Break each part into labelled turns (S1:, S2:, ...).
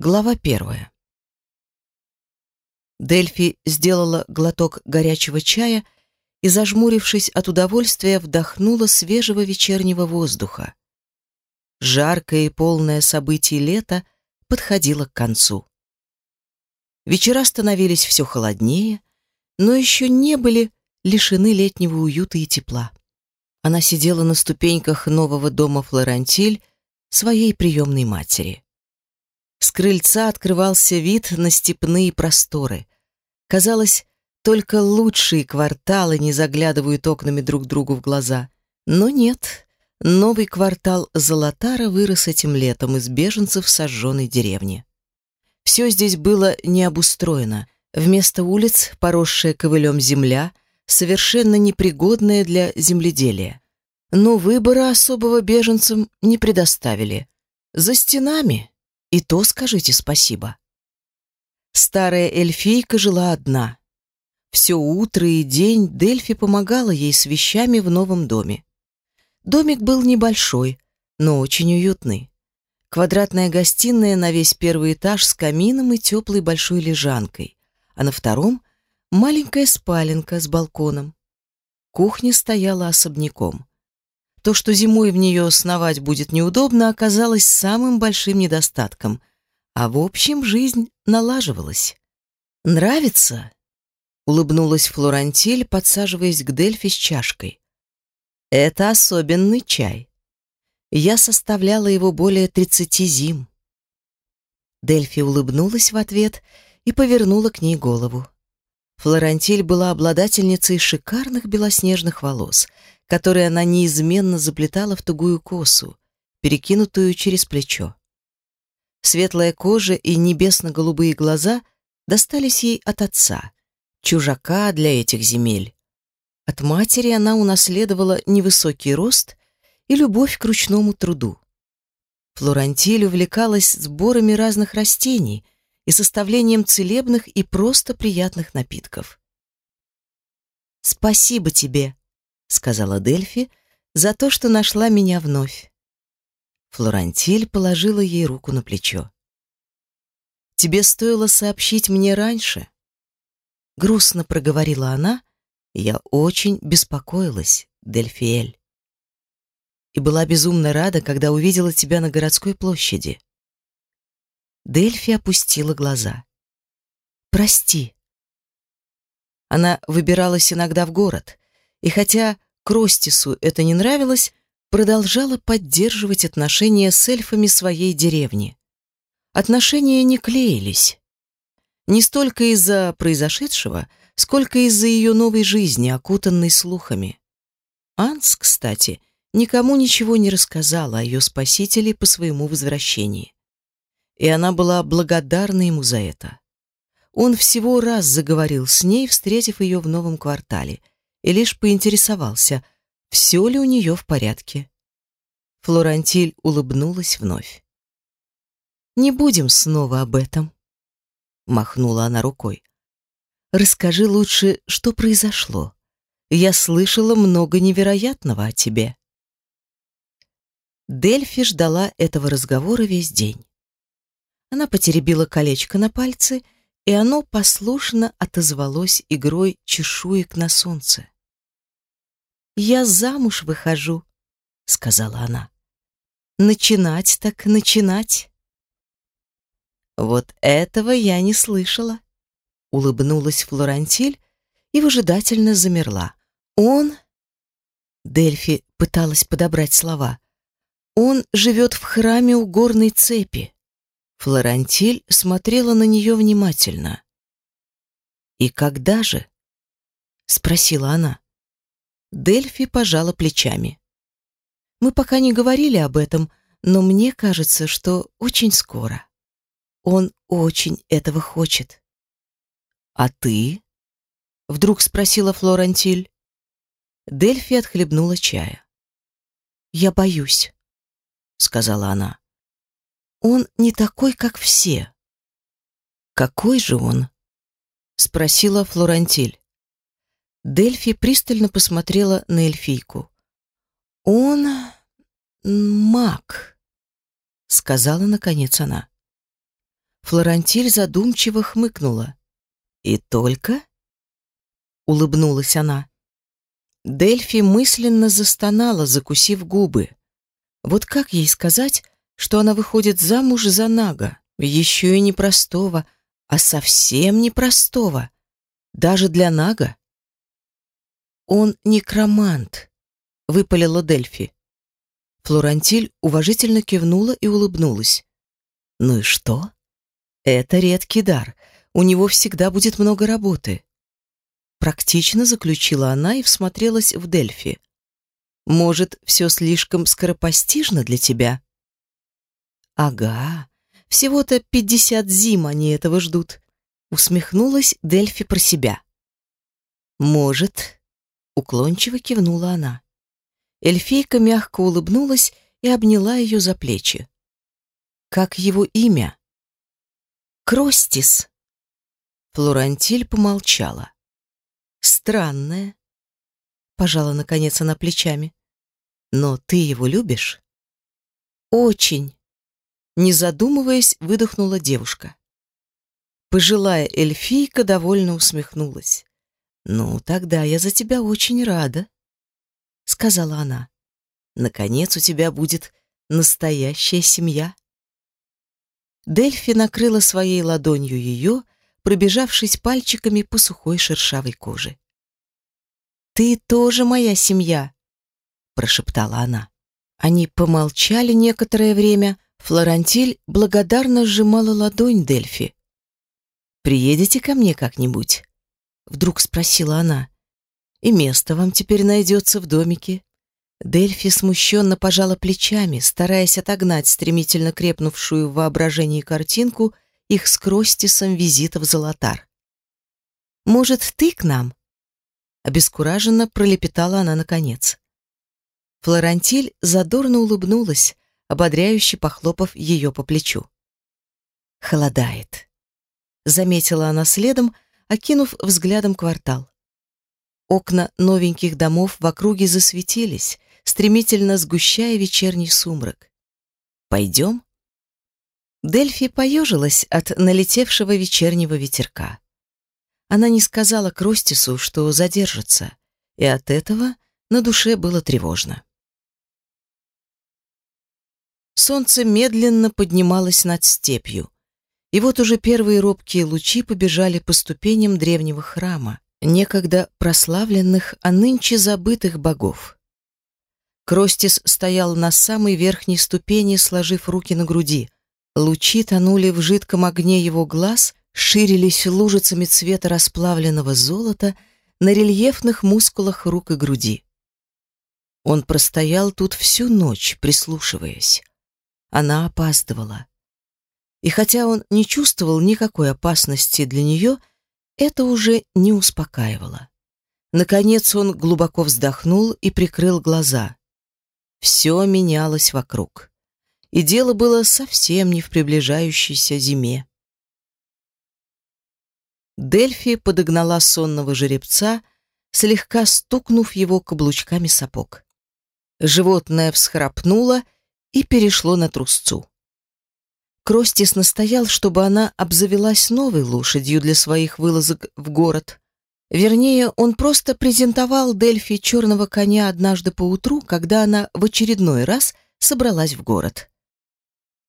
S1: Глава первая. Дельфи сделала глоток горячего чая и, зажмурившись от удовольствия, вдохнула свежего вечернего воздуха. Жаркое и полное событий лето подходило к концу. Вечера становились все холоднее, но еще не были лишены летнего уюта и тепла. Она сидела на ступеньках нового дома Флорантиль своей приемной матери. С крыльца открывался вид на степные просторы. Казалось, только лучшие кварталы не заглядывают окнами друг другу в глаза. Но нет, новый квартал Золотара вырос этим летом из беженцев сожженной деревни. Все здесь было необустроено. Вместо улиц поросшая ковылем земля, совершенно непригодная для земледелия. Но выбора особого беженцам не предоставили. За стенами и то скажите спасибо. Старая эльфийка жила одна. Все утро и день Дельфи помогала ей с вещами в новом доме. Домик был небольшой, но очень уютный. Квадратная гостиная на весь первый этаж с камином и теплой большой лежанкой, а на втором — маленькая спаленка с балконом. Кухня стояла особняком. То, что зимой в нее сновать будет неудобно, оказалось самым большим недостатком. А в общем, жизнь налаживалась. «Нравится?» — улыбнулась Флорантиль, подсаживаясь к Дельфи с чашкой. «Это особенный чай. Я составляла его более тридцати зим». Дельфи улыбнулась в ответ и повернула к ней голову. Флорантиль была обладательницей шикарных белоснежных волос — которые она неизменно заплетала в тугую косу, перекинутую через плечо. Светлая кожа и небесно-голубые глаза достались ей от отца, чужака для этих земель. От матери она унаследовала невысокий рост и любовь к ручному труду. Флорантиль увлекалась сборами разных растений и составлением целебных и просто приятных напитков. «Спасибо тебе», сказала Дельфи, за то, что нашла меня вновь. Флорантиль положила ей руку на плечо. Тебе стоило сообщить мне раньше. Грустно проговорила она, я очень беспокоилась, Дельфиэль. И была безумно рада, когда увидела тебя на городской площади. Дельфи опустила глаза. Прости. Она выбиралась иногда в город, и хотя Кростису это не нравилось, продолжала поддерживать отношения с эльфами своей деревни. Отношения не клеились. Не столько из-за произошедшего, сколько из-за ее новой жизни, окутанной слухами. Анс, кстати, никому ничего не рассказала о ее спасителе по своему возвращении. И она была благодарна ему за это. Он всего раз заговорил с ней, встретив ее в новом квартале — и лишь поинтересовался, все ли у нее в порядке. Флорантиль улыбнулась вновь. «Не будем снова об этом», — махнула она рукой. «Расскажи лучше, что произошло. Я слышала много невероятного о тебе». Дельфи ждала этого разговора весь день. Она потеребила колечко на пальце, и оно послушно отозвалось игрой чешуек на солнце. «Я замуж выхожу», — сказала она. «Начинать так начинать». «Вот этого я не слышала», — улыбнулась Флорантиль и выжидательно замерла. «Он...» Дельфи пыталась подобрать слова. «Он живет в храме у горной цепи». Флорантиль смотрела на нее внимательно. «И когда же?» — спросила она. Дельфи пожала плечами. Мы пока не говорили об этом, но мне кажется, что очень скоро. Он очень этого хочет. А ты? Вдруг спросила Флорантиль. Дельфи отхлебнула чая. Я боюсь, сказала она. Он не такой, как все. Какой же он? спросила Флорантиль. Дельфи пристально посмотрела на эльфийку. «Он... маг», — сказала наконец она. Флорантиль задумчиво хмыкнула. «И только?» — улыбнулась она. Дельфи мысленно застонала, закусив губы. Вот как ей сказать, что она выходит замуж за Нага, еще и непростого, а совсем непростого, даже для Нага? «Он некромант», — выпалила Дельфи. Флорантиль уважительно кивнула и улыбнулась. «Ну и что? Это редкий дар. У него всегда будет много работы». Практично заключила она и всмотрелась в Дельфи. «Может, все слишком скоропостижно для тебя?» «Ага, всего-то пятьдесят зим они этого ждут», — усмехнулась Дельфи про себя. «Может», — уклончиво кивнула она. Эльфийка мягко улыбнулась и обняла ее за плечи. «Как его имя?» «Кростис». Флорантиль помолчала. «Странное», — пожала наконец она плечами. «Но ты его любишь?» «Очень», — не задумываясь, выдохнула девушка. Пожилая эльфийка довольно усмехнулась. «Ну, тогда я за тебя очень рада», сказала она. Наконец у тебя будет настоящая семья. Дельфи накрыла своей ладонью ее, пробежавшись пальчиками по сухой шершавой коже. Ты тоже моя семья, прошептала она. Они помолчали некоторое время. Флорантиль благодарно сжимала ладонь Дельфи. Приедете ко мне как-нибудь? Вдруг спросила она. И место вам теперь найдется в домике. Дельфи смущенно пожала плечами, стараясь отогнать стремительно крепнувшую в воображении картинку их с Кростисом визита в Золотар. «Может, ты к нам?» Обескураженно пролепетала она наконец. Флорантиль задорно улыбнулась, ободряюще похлопав ее по плечу. «Холодает», — заметила она следом, окинув взглядом квартал. Окна новеньких домов в округе засветились, стремительно сгущая вечерний сумрак. «Пойдем?» Дельфи поежилась от налетевшего вечернего ветерка. Она не сказала Кростису, что задержится, и от этого на душе было тревожно. Солнце медленно поднималось над степью, и вот уже первые робкие лучи побежали по ступеням древнего храма, некогда прославленных, а нынче забытых богов. Кростис стоял на самой верхней ступени, сложив руки на груди. Лучи тонули в жидком огне его глаз, ширились лужицами цвета расплавленного золота на рельефных мускулах рук и груди. Он простоял тут всю ночь, прислушиваясь. Она опаздывала. И хотя он не чувствовал никакой опасности для нее, это уже не успокаивало. Наконец он глубоко вздохнул и прикрыл глаза. Все менялось вокруг. И дело было совсем не в приближающейся зиме. Дельфи подогнала сонного жеребца, слегка стукнув его каблучками сапог. Животное всхрапнуло и перешло на трусцу. Кростис настоял, чтобы она обзавелась новой лошадью для своих вылазок в город. Вернее, он просто презентовал Дельфи черного коня однажды поутру, когда она в очередной раз собралась в город.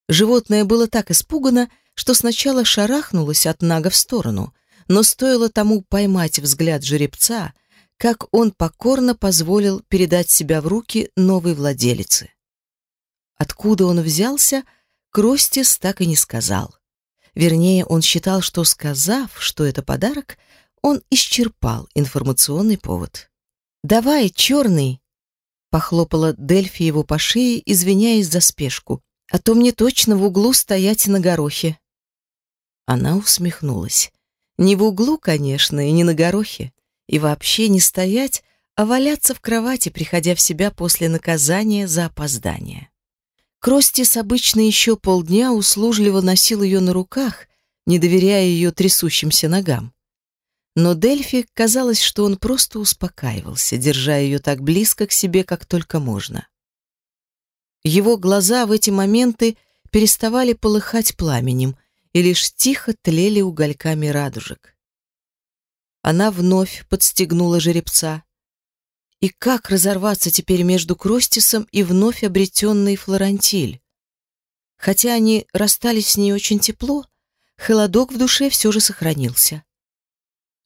S1: Животное было так испугано, что сначала шарахнулось от Нага в сторону, но стоило тому поймать взгляд жеребца, как он покорно позволил передать себя в руки новой владелице. Откуда он взялся — Кростис так и не сказал. Вернее, он считал, что сказав, что это подарок, он исчерпал информационный повод. «Давай, черный!» — похлопала Дельфи его по шее, извиняясь за спешку. «А то мне точно в углу стоять на горохе». Она усмехнулась. Не в углу, конечно, и не на горохе. И вообще не стоять, а валяться в кровати, приходя в себя после наказания за опоздание. Кростис обычно еще полдня услужливо носил ее на руках, не доверяя ее трясущимся ногам. Но Дельфи казалось, что он просто успокаивался, держа ее так близко к себе, как только можно. Его глаза в эти моменты переставали полыхать пламенем, и лишь тихо тлели угольками радужек. Она вновь подстегнула жеребца. И как разорваться теперь между Кростисом и вновь обретенной Флорантиль? Хотя они расстались с ней очень тепло, холодок в душе все же сохранился.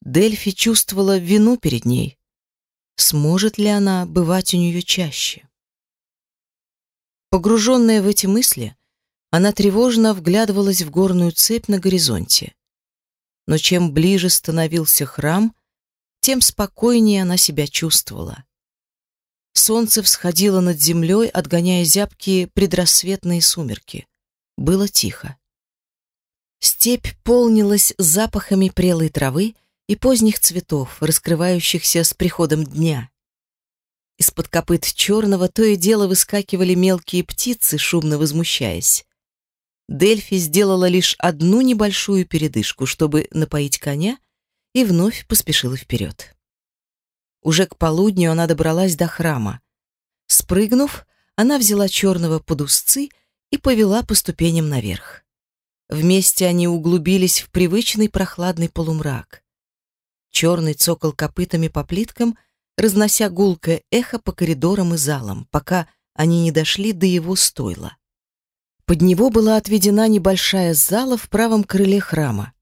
S1: Дельфи чувствовала вину перед ней. Сможет ли она бывать у нее чаще? Погруженная в эти мысли, она тревожно вглядывалась в горную цепь на горизонте. Но чем ближе становился храм, тем спокойнее она себя чувствовала. Солнце всходило над землей, отгоняя зябкие предрассветные сумерки. Было тихо. Степь полнилась запахами прелой травы и поздних цветов, раскрывающихся с приходом дня. Из-под копыт черного то и дело выскакивали мелкие птицы, шумно возмущаясь. Дельфи сделала лишь одну небольшую передышку, чтобы напоить коня, и вновь поспешила вперед. Уже к полудню она добралась до храма. Спрыгнув, она взяла черного под узцы и повела по ступеням наверх. Вместе они углубились в привычный прохладный полумрак. Черный цокол копытами по плиткам, разнося гулкое эхо по коридорам и залам, пока они не дошли до его стойла. Под него была отведена небольшая зала в правом крыле храма.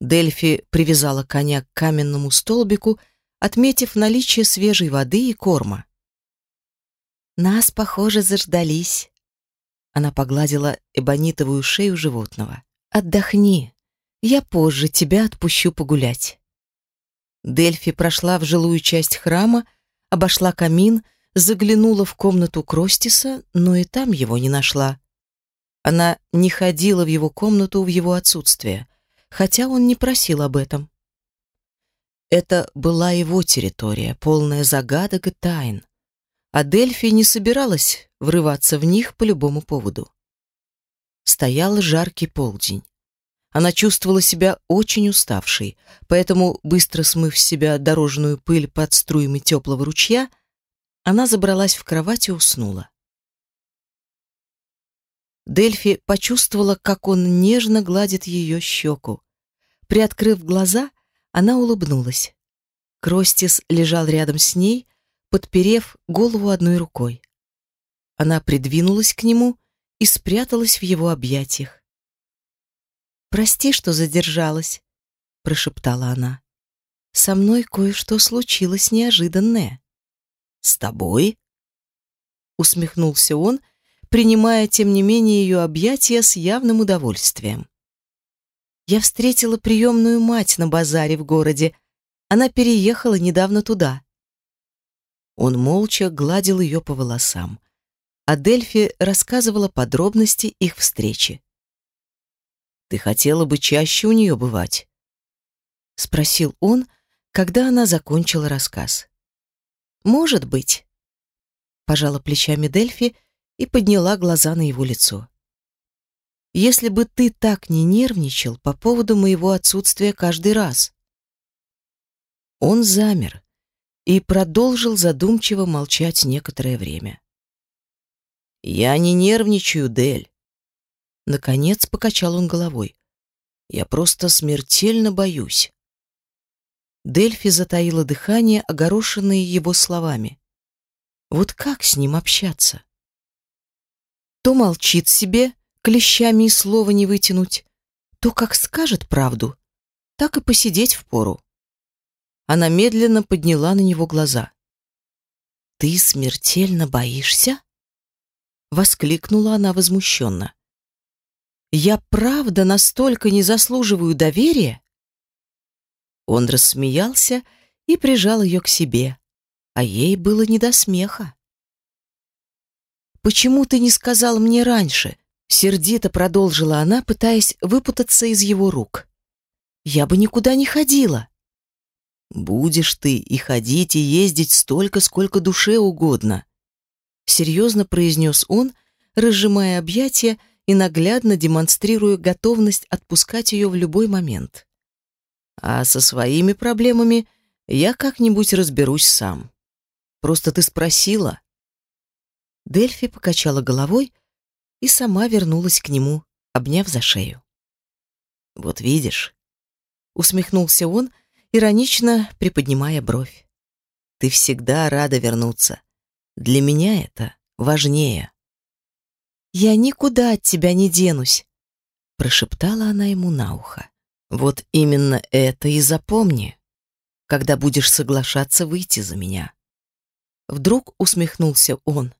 S1: Дельфи привязала коня к каменному столбику, отметив наличие свежей воды и корма. «Нас, похоже, заждались». Она погладила эбонитовую шею животного. «Отдохни. Я позже тебя отпущу погулять». Дельфи прошла в жилую часть храма, обошла камин, заглянула в комнату Кростиса, но и там его не нашла. Она не ходила в его комнату в его отсутствие, хотя он не просил об этом. Это была его территория, полная загадок и тайн. А Дельфи не собиралась врываться в них по любому поводу. Стоял жаркий полдень. Она чувствовала себя очень уставшей, поэтому, быстро смыв с себя дорожную пыль под струями теплого ручья, она забралась в кровать и уснула. Дельфи почувствовала, как он нежно гладит ее щеку. Приоткрыв глаза, она улыбнулась. Кростис лежал рядом с ней, подперев голову одной рукой. Она придвинулась к нему и спряталась в его объятиях. «Прости, что задержалась», — прошептала она. «Со мной кое-что случилось неожиданное».
S2: «С тобой?»
S1: Усмехнулся он принимая, тем не менее, ее объятия с явным удовольствием. Я встретила приемную мать на базаре в городе. Она переехала недавно туда. Он молча гладил ее по волосам. А Дельфи рассказывала подробности их встречи.
S2: «Ты хотела бы чаще у нее бывать?»
S1: — спросил он, когда она закончила рассказ. «Может быть», — пожала плечами Дельфи, — и подняла глаза на его лицо. «Если бы ты так не нервничал по поводу моего отсутствия каждый раз». Он замер и продолжил задумчиво молчать некоторое время.
S2: «Я не нервничаю, Дель».
S1: Наконец покачал он головой.
S2: «Я просто смертельно боюсь».
S1: Дельфи затаила дыхание, огорошенное его словами. Вот как с ним общаться? То молчит себе, клещами и слова не вытянуть, то как скажет правду, так и посидеть в пору. Она медленно подняла на него глаза. «Ты смертельно боишься?» Воскликнула она возмущенно. «Я правда настолько не заслуживаю доверия?» Он рассмеялся и прижал ее к себе, а ей было не до смеха. Почему ты не сказал мне раньше? Сердито продолжила она, пытаясь выпутаться из его рук. Я бы никуда не ходила.
S2: Будешь ты и ходить, и ездить столько, сколько душе угодно.
S1: Серьезно произнес он, разжимая объятия и наглядно демонстрируя готовность отпускать ее в любой момент. А со своими проблемами я как-нибудь разберусь сам. Просто ты спросила, Дельфи покачала головой и сама вернулась к нему, обняв за шею.
S2: Вот видишь, усмехнулся он, иронично приподнимая бровь. Ты всегда рада вернуться. Для меня это важнее.
S1: Я никуда от тебя не денусь, прошептала она ему на ухо.
S2: Вот именно это и запомни, когда будешь соглашаться выйти за меня. Вдруг усмехнулся он.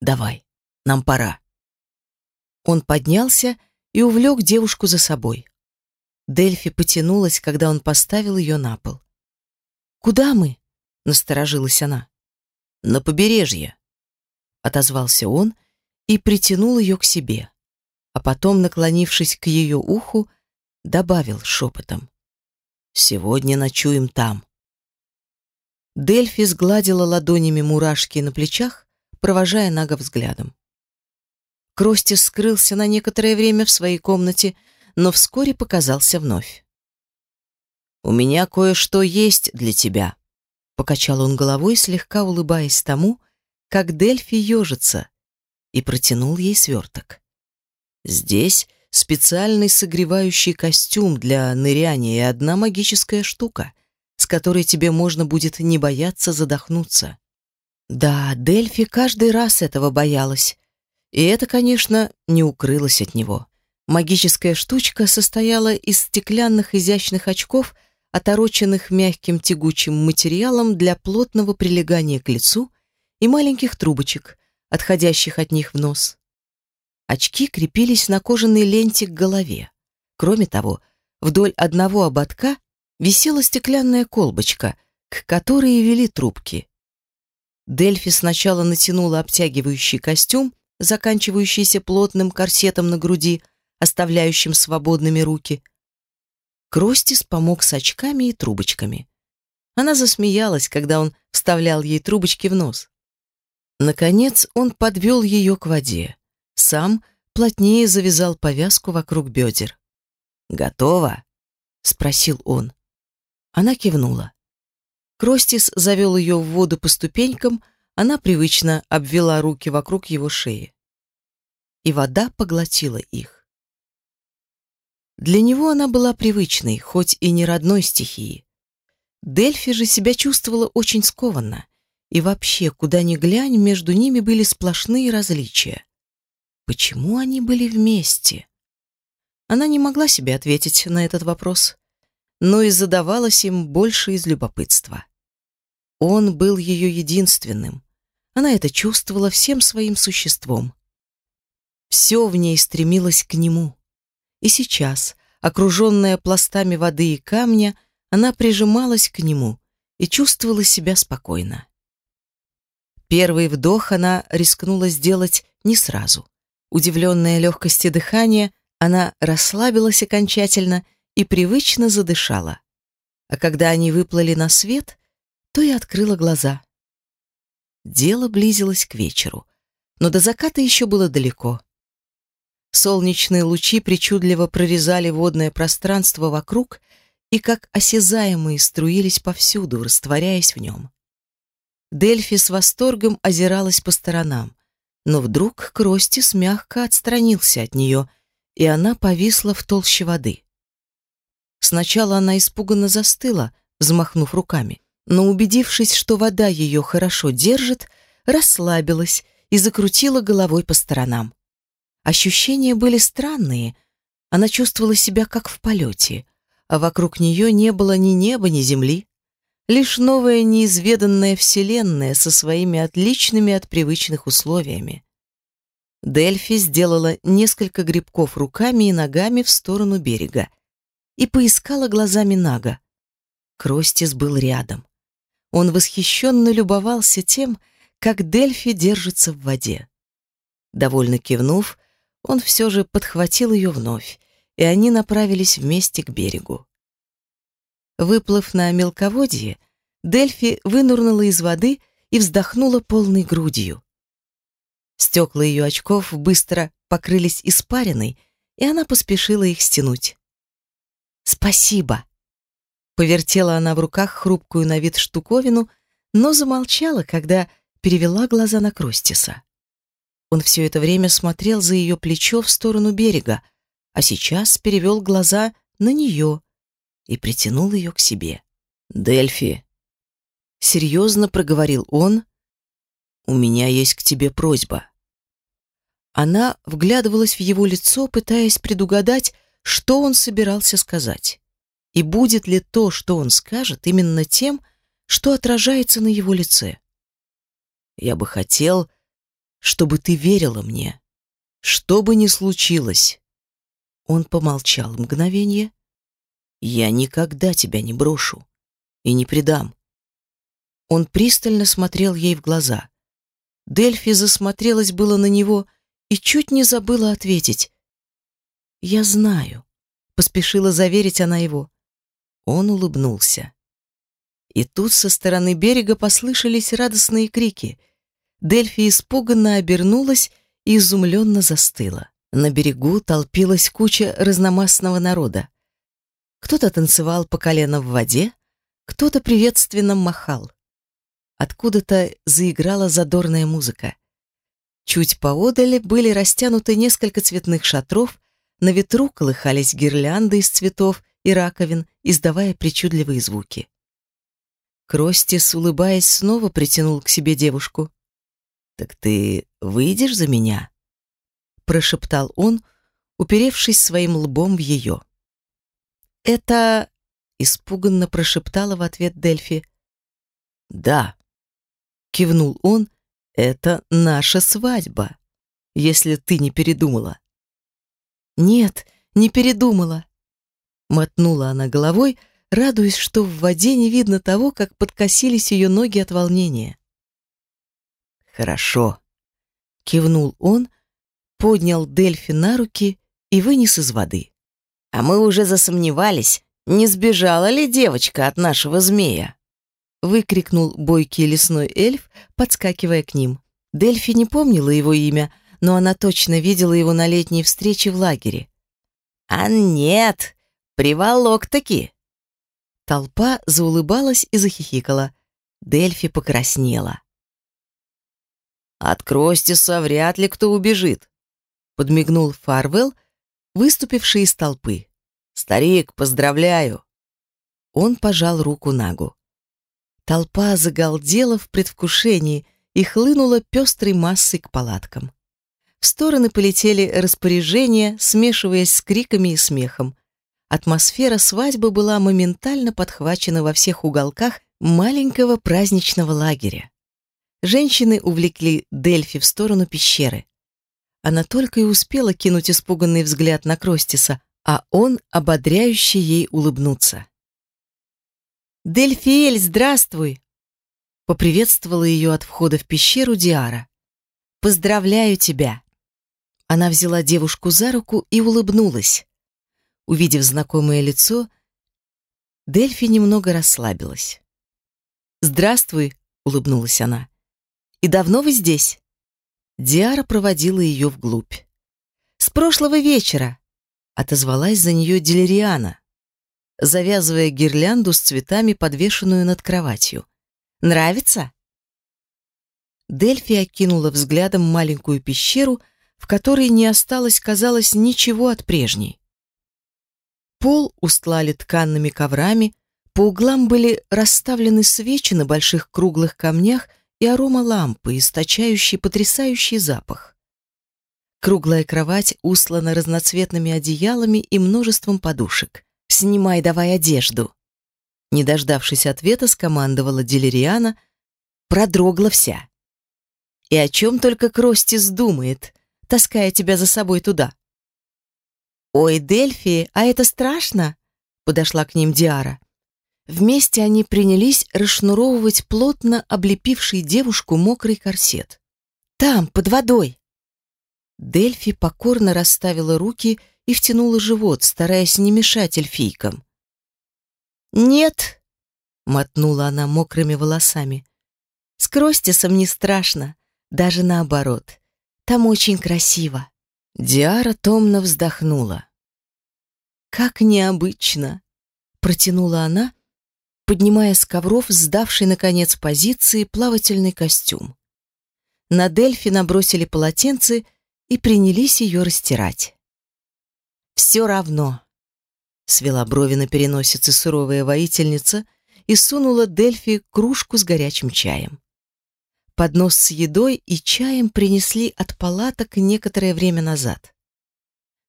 S2: Давай, нам пора.
S1: Он поднялся и увлек девушку за собой. Дельфи потянулась, когда он поставил ее на пол. «Куда мы?» — насторожилась она.
S2: «На побережье», — отозвался он и притянул ее к себе, а потом, наклонившись к ее уху, добавил шепотом. «Сегодня ночуем там».
S1: Дельфи сгладила ладонями мурашки на плечах, провожая Нага взглядом. Кростис скрылся на некоторое время в своей комнате, но вскоре показался вновь.
S2: «У меня кое-что есть для тебя», — покачал он головой, слегка улыбаясь тому, как Дельфи ежится, и протянул ей сверток. «Здесь специальный согревающий костюм для ныряния и одна магическая штука, с которой тебе можно будет не бояться задохнуться».
S1: Да, Дельфи каждый раз этого боялась, и это, конечно, не укрылось от него. Магическая штучка состояла из стеклянных изящных очков, отороченных мягким тягучим материалом для плотного прилегания к лицу и маленьких трубочек, отходящих от них в нос. Очки крепились на кожаной ленте к голове. Кроме того, вдоль одного ободка висела стеклянная колбочка, к которой вели трубки. Дельфи сначала натянула обтягивающий костюм, заканчивающийся плотным корсетом на груди, оставляющим свободными руки. Кростис помог с очками и трубочками. Она засмеялась, когда он вставлял ей трубочки в нос. Наконец он подвел ее к воде. Сам плотнее завязал повязку вокруг бедер.
S2: «Готово?» — спросил он. Она кивнула. Кростис завел ее в воду по ступенькам, она привычно обвела руки вокруг его шеи. И вода поглотила их. Для него она была привычной, хоть и не родной стихией. Дельфи же себя чувствовала очень скованно, и вообще, куда ни глянь, между ними были сплошные различия. Почему они были вместе? Она не могла себе ответить на этот вопрос, но и задавалась им больше из любопытства. Он был ее единственным, она это чувствовала всем своим существом. Все в ней стремилось к нему. И сейчас, окруженная пластами воды и камня, она прижималась к нему и чувствовала себя спокойно. Первый вдох она рискнула сделать не сразу. Удивленная легкости дыхания, она расслабилась окончательно и привычно задышала. А когда они выплыли на свет, то и открыла глаза. Дело близилось к вечеру, но до заката еще было далеко. Солнечные лучи причудливо прорезали водное пространство вокруг и как осязаемые струились повсюду, растворяясь в нем. Дельфи с восторгом озиралась по сторонам, но вдруг Кростис мягко отстранился от нее, и она повисла в толще воды. Сначала она испуганно застыла, взмахнув руками но, убедившись, что вода ее хорошо держит, расслабилась и закрутила головой по сторонам. Ощущения были странные. Она чувствовала себя как в полете, а вокруг нее не было ни неба, ни земли. Лишь новая неизведанная вселенная со своими отличными от привычных условиями. Дельфи сделала несколько грибков руками и ногами в сторону берега и поискала глазами Нага. Кростис был рядом. Он восхищенно любовался тем, как Дельфи держится в воде. Довольно кивнув, он все же подхватил ее вновь, и они направились вместе к берегу. Выплыв на мелководье, Дельфи вынурнула из воды и вздохнула полной грудью. Стекла ее очков быстро покрылись испариной, и она поспешила их стянуть. «Спасибо!» Повертела она в руках хрупкую на вид штуковину, но замолчала, когда перевела глаза на Кростиса. Он все это время смотрел за ее плечо в сторону берега, а сейчас перевел глаза
S1: на нее и притянул ее к себе.
S2: «Дельфи», —
S1: серьезно проговорил он, — «у меня есть к тебе просьба». Она вглядывалась в его лицо, пытаясь предугадать, что он собирался сказать. И будет ли то, что он скажет, именно тем, что отражается на его лице. «Я бы хотел, чтобы ты верила мне, что бы ни случилось». Он помолчал мгновение. «Я никогда тебя не брошу и не предам». Он пристально смотрел ей в глаза. Дельфи засмотрелась было на него и чуть не забыла ответить. «Я знаю», — поспешила заверить она его. Он улыбнулся. И тут со стороны берега послышались радостные крики. Дельфи испуганно обернулась и изумленно застыла. На берегу толпилась куча разномастного народа. Кто-то танцевал по колено в воде, кто-то приветственно махал. Откуда-то заиграла задорная музыка. Чуть поодаль были растянуты несколько цветных шатров, на ветру колыхались гирлянды из цветов и раковин, издавая причудливые звуки. Кростис, улыбаясь, снова притянул к себе девушку. «Так ты выйдешь за меня?» прошептал он, уперевшись своим лбом в ее. «Это...» — испуганно прошептала в ответ Дельфи. «Да», — кивнул он, — «это наша свадьба, если ты не передумала». «Нет, не передумала», — мотнула она головой, радуясь, что в воде не видно того, как подкосились ее ноги от волнения.
S2: «Хорошо», — кивнул он, поднял Дельфи на руки и вынес из воды. «А мы уже засомневались, не сбежала ли девочка от нашего змея?» выкрикнул бойкий лесной эльф, подскакивая к ним. Дельфи не помнила его имя, но она точно видела его на летней встрече в лагере. «А нет, приволок-таки!» Толпа заулыбалась и захихикала. Дельфи покраснела. «От Кростиса вряд ли кто убежит», — подмигнул Фарвелл, выступивший из толпы. «Старик, поздравляю!» Он пожал руку Нагу. Толпа загалдела в предвкушении и хлынула пестрой массой к палаткам. В стороны полетели распоряжения, смешиваясь с криками и смехом. Атмосфера свадьбы была моментально подхвачена во всех уголках маленького праздничного лагеря. Женщины увлекли Дельфи в сторону пещеры. Она только и успела кинуть испуганный взгляд на Кростиса, а он ободряюще ей улыбнуться. «Дельфиэль, здравствуй!» Поприветствовала ее от входа в пещеру Диара. «Поздравляю тебя!» Она взяла девушку за руку и улыбнулась. Увидев знакомое лицо, Дельфи немного расслабилась. «Здравствуй», — улыбнулась она. «И давно вы здесь?» Диара проводила ее вглубь. «С прошлого вечера», — отозвалась за нее Делериана, завязывая гирлянду с цветами, подвешенную над кроватью. «Нравится?» Дельфи окинула взглядом маленькую пещеру, в которой не осталось, казалось, ничего от прежней. Пол устлали тканными коврами, по углам были расставлены свечи на больших круглых камнях и арома лампы, источающей потрясающий запах. Круглая кровать услана разноцветными одеялами и множеством подушек. «Снимай давай одежду!» Не дождавшись ответа, скомандовала Делериана, продрогла вся. «И о чем только Кростис думает, таская тебя за собой туда?» «Ой, Дельфи, а это страшно?» Подошла к ним Диара. Вместе они принялись расшнуровывать плотно облепивший девушку мокрый корсет. «Там, под водой!» Дельфи покорно расставила руки и втянула живот, стараясь не мешать эльфийкам. «Нет!» — мотнула она мокрыми волосами. «С Кростисом не страшно, даже наоборот. Там очень красиво». Диара томно вздохнула. «Как необычно!» — протянула она, поднимая с ковров сдавший, наконец, позиции плавательный костюм. На Дельфи набросили полотенце и принялись ее растирать. «Все равно.
S1: свела брови на переносице суровая воительница и сунула Дельфи кружку с горячим чаем. Поднос с едой и чаем принесли от палаток некоторое время назад.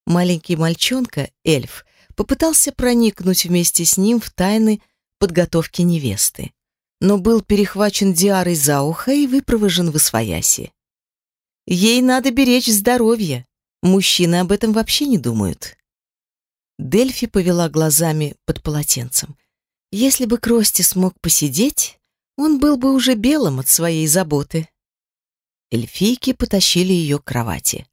S1: Маленький мальчонка, эльф, попытался проникнуть вместе с ним в тайны подготовки невесты, но был перехвачен Диарой за ухо и выпровожен в освояси. Ей надо беречь здоровье. Мужчины об этом вообще не думают. Дельфи повела глазами под полотенцем. Если бы Крости смог посидеть, он был бы уже белым от своей заботы. Эльфийки потащили ее к кровати.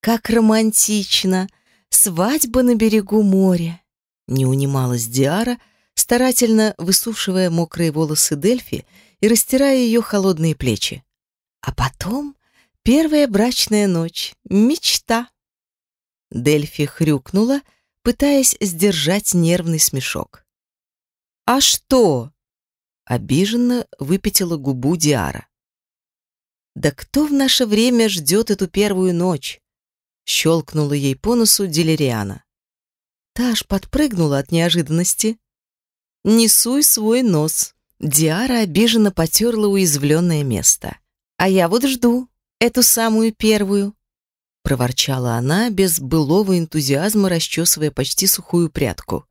S1: «Как романтично! Свадьба на берегу моря!» Не унималась Диара, старательно высушивая мокрые волосы Дельфи и растирая ее холодные плечи. А потом первая брачная ночь. Мечта. Дельфи хрюкнула, пытаясь сдержать нервный смешок. «А что?» — обиженно выпятила губу Диара. «Да кто в наше время ждет эту первую ночь?» — щелкнула ей по носу Делериана. Та аж подпрыгнула от неожиданности. «Не суй свой нос!» Диара обиженно потерла уязвленное место. «А я вот жду эту самую первую!» проворчала она без былого энтузиазма, расчесывая почти сухую прядку.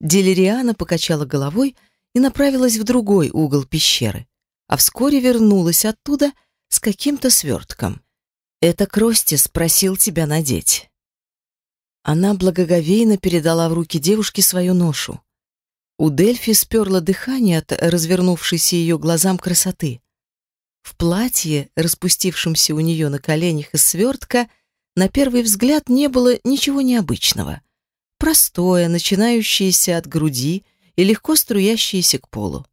S1: Делериана покачала головой и направилась в другой угол пещеры, а вскоре вернулась оттуда с каким-то свертком. «Это Крости спросил тебя надеть». Она благоговейно передала в руки девушки свою ношу. У Дельфи сперло дыхание от развернувшейся ее глазам красоты. В платье, распустившемся у нее на коленях из свертка, на первый взгляд не было ничего необычного. Простое, начинающееся от груди и легко струящееся к полу.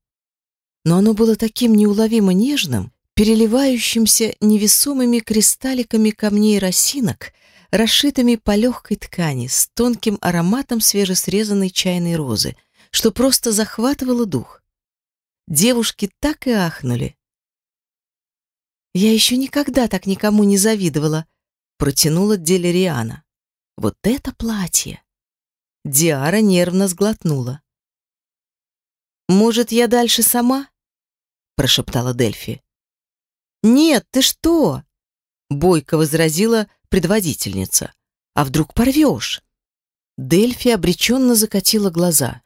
S1: Но оно было таким неуловимо нежным, переливающимся невесомыми кристалликами камней росинок, расшитыми по легкой ткани, с тонким ароматом свежесрезанной чайной розы, что просто захватывало дух. Девушки так и ахнули. «Я еще никогда так никому не завидовала», — протянула Делериана. «Вот это платье!» Диара нервно сглотнула. «Может, я дальше сама?» — прошептала Дельфи. «Нет, ты что?» — бойко возразила предводительница. «А вдруг порвешь?» Дельфи обреченно закатила глаза.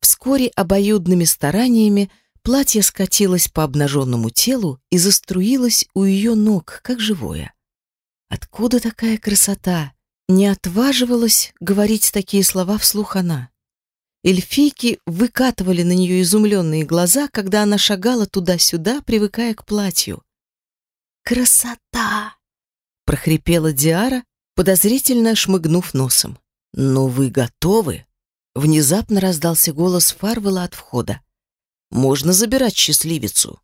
S1: Вскоре обоюдными стараниями платье скатилось по обнаженному телу и заструилось у ее ног, как живое. Откуда такая красота? Не отваживалась говорить такие слова вслух она. Эльфийки выкатывали на нее изумленные глаза, когда она шагала туда-сюда, привыкая к платью. «Красота!» — прохрипела Диара, подозрительно шмыгнув носом. «Но вы готовы?» Внезапно раздался голос Фарвела от входа. «Можно забирать счастливицу».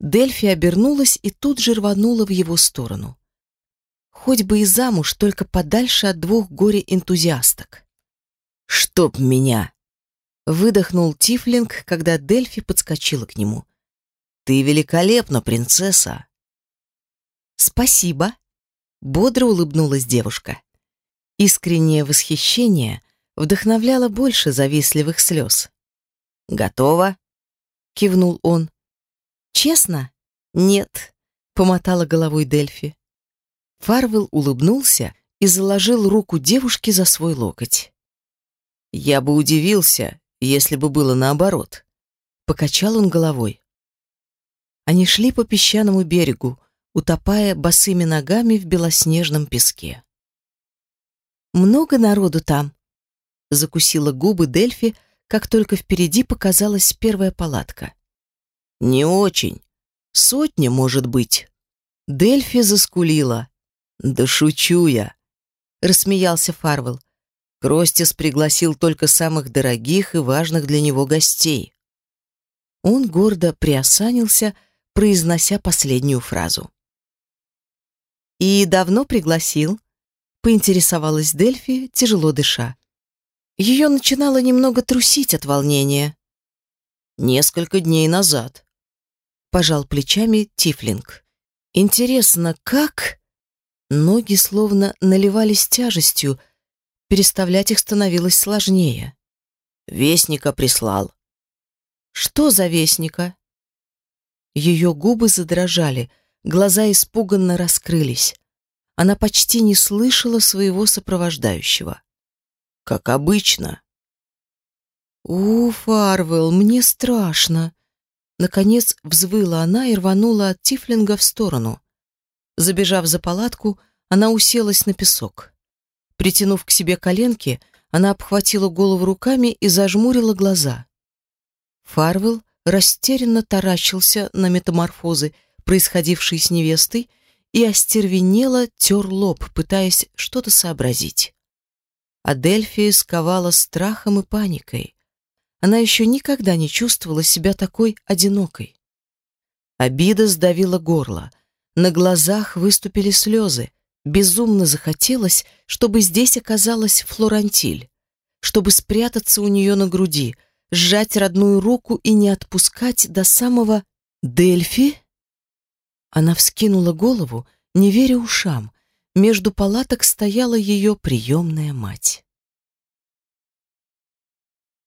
S1: Дельфи обернулась и тут же рванула в его сторону. Хоть бы и замуж, только подальше от двух горе-энтузиасток. «Чтоб меня!» — выдохнул Тифлинг, когда Дельфи подскочила к нему. «Ты великолепна, принцесса!» «Спасибо!» — бодро улыбнулась девушка. Искреннее восхищение вдохновляло больше завистливых слез. «Готово?» — кивнул он. «Честно? Нет», — помотала головой Дельфи. Фарвел улыбнулся и заложил руку девушки за свой локоть. «Я бы удивился, если бы было наоборот», — покачал он головой. Они шли по песчаному берегу, утопая босыми ногами в белоснежном песке. «Много народу там?» — закусила губы Дельфи, как только впереди показалась первая палатка. «Не очень. Сотня, может быть». Дельфи заскулила. «Да шучу я», — рассмеялся Фарвел. Кростис пригласил только самых дорогих и важных для него гостей. Он гордо приосанился, произнося последнюю фразу. «И давно пригласил?» — поинтересовалась Дельфи, тяжело дыша. Ее начинало немного трусить от волнения. «Несколько дней назад», — пожал плечами Тифлинг. «Интересно, как...» Ноги словно наливались тяжестью, переставлять их становилось сложнее.
S2: Вестника прислал.
S1: Что за вестника? Ее губы задрожали, глаза испуганно раскрылись. Она почти не слышала своего сопровождающего.
S2: Как обычно.
S1: «У, Фарвелл, мне страшно!» Наконец взвыла она и рванула от Тифлинга в сторону. Забежав за палатку, она уселась на песок. Притянув к себе коленки, она обхватила голову руками и зажмурила глаза. Фарвелл растерянно таращился на метаморфозы, происходившие с невестой, и остервенело тер лоб, пытаясь что-то сообразить. Адельфия сковала страхом и паникой. Она еще никогда не чувствовала себя такой одинокой. Обида сдавила горло. На глазах выступили слезы. Безумно захотелось, чтобы здесь оказалась Флорантиль, чтобы спрятаться у нее на груди, сжать родную руку и не отпускать до самого Дельфи. Она вскинула голову, не веря ушам. Между палаток стояла ее приемная мать.